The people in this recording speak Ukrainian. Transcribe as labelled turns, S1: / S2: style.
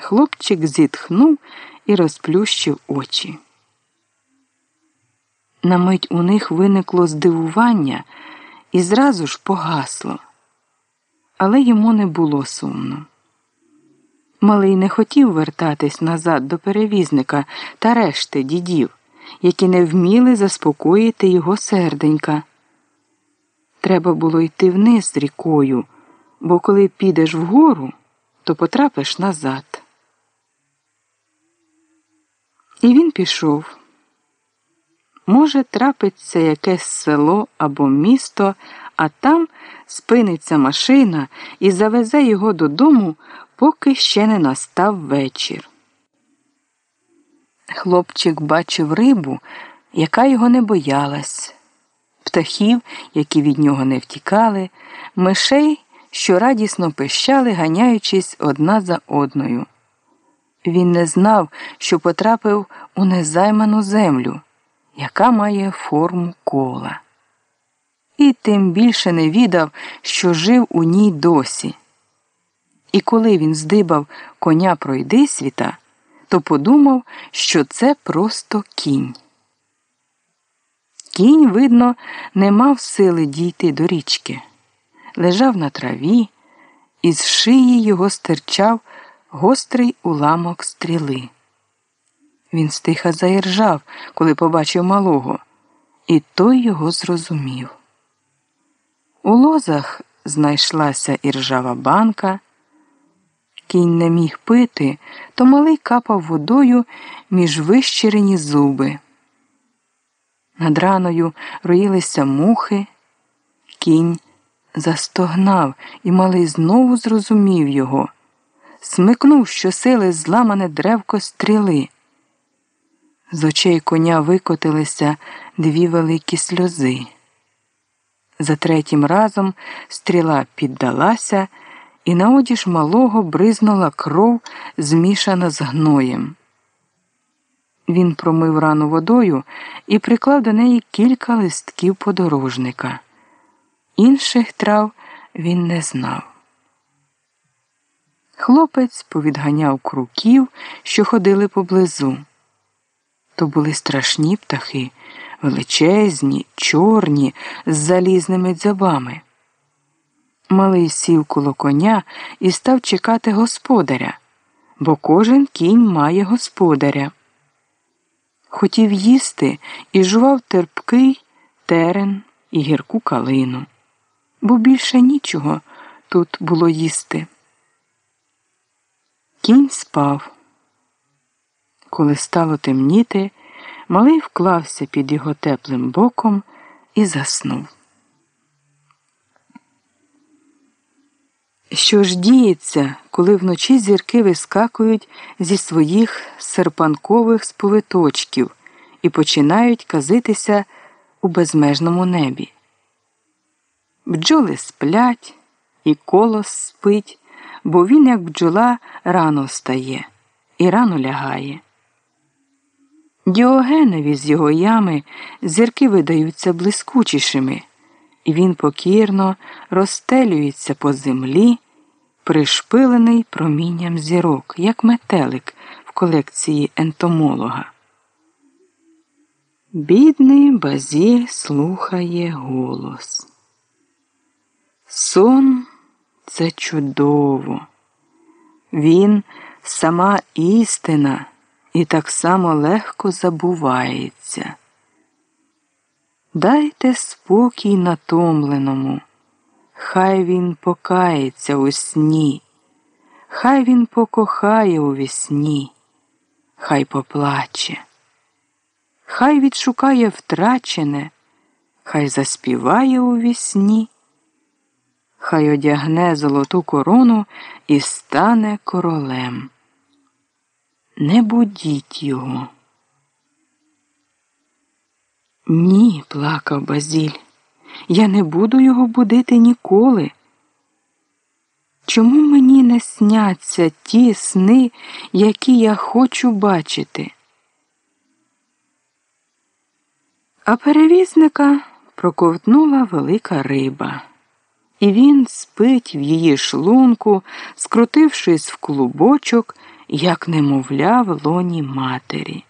S1: Хлопчик зітхнув і розплющив очі. На мить у них виникло здивування і зразу ж погасло, але йому не було сумно. Малий не хотів вертатись назад до перевізника та решти дідів, які не вміли заспокоїти його серденька. Треба було йти вниз рікою, бо коли підеш вгору, то потрапиш назад. І він пішов. Може, трапиться якесь село або місто, а там спиниться машина і завезе його додому, поки ще не настав вечір. Хлопчик бачив рибу, яка його не боялась, птахів, які від нього не втікали, мишей, що радісно пищали, ганяючись одна за одною. Він не знав, що потрапив у незайману землю, яка має форму кола. І тим більше не відав, що жив у ній досі. І коли він здибав коня пройди світа, то подумав, що це просто кінь. Кінь, видно, не мав сили дійти до річки, лежав на траві, і з шиї його стирчав гострий уламок стріли. Він стиха заіржав, коли побачив малого, і той його зрозумів. У лозах знайшлася іржава банка. Кінь не міг пити, то малий капав водою між вищирені зуби. Над раною роїлися мухи, кінь застогнав, і малий знову зрозумів його смикнув щосили зламане древко стріли. З очей коня викотилися дві великі сльози. За третім разом стріла піддалася, і на одіж малого бризнула кров, змішана з гноєм. Він промив рану водою і приклав до неї кілька листків подорожника. Інших трав він не знав. Хлопець повідганяв круків, що ходили поблизу. То були страшні птахи, величезні, чорні, з залізними дзьобами. Малий сів коло коня і став чекати господаря, бо кожен кінь має господаря. Хотів їсти і жував терпкий терен і гірку калину, бо більше нічого тут було їсти. Кінь спав. Коли стало темніти, малий вклався під його теплим боком і заснув. Що ж діється, коли вночі зірки вискакують зі своїх серпанкових сповиточків і починають казитися у безмежному небі? Бджоли сплять, і колос спить бо він, як бджола, рано встає і рано лягає. Діогенові з його ями зірки видаються блискучішими, і він покірно розстелюється по землі, пришпилений промінням зірок, як метелик в колекції ентомолога. Бідний Базіль слухає голос. Сон це чудово. Він сама істина і так само легко забувається. Дайте спокій натомленому, хай він покається у сні, хай він покохає у вісні, хай поплаче, хай відшукає втрачене, хай заспіває у вісні хай одягне золоту корону і стане королем. Не будіть його. Ні, плакав Базіль. Я не буду його будити ніколи. Чому мені не сняться ті сни, які я хочу бачити? А перевізника проковтнула велика риба і він спить в її шлунку, скрутившись в клубочок як немовля в лоні матері.